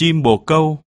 chim bồ câu.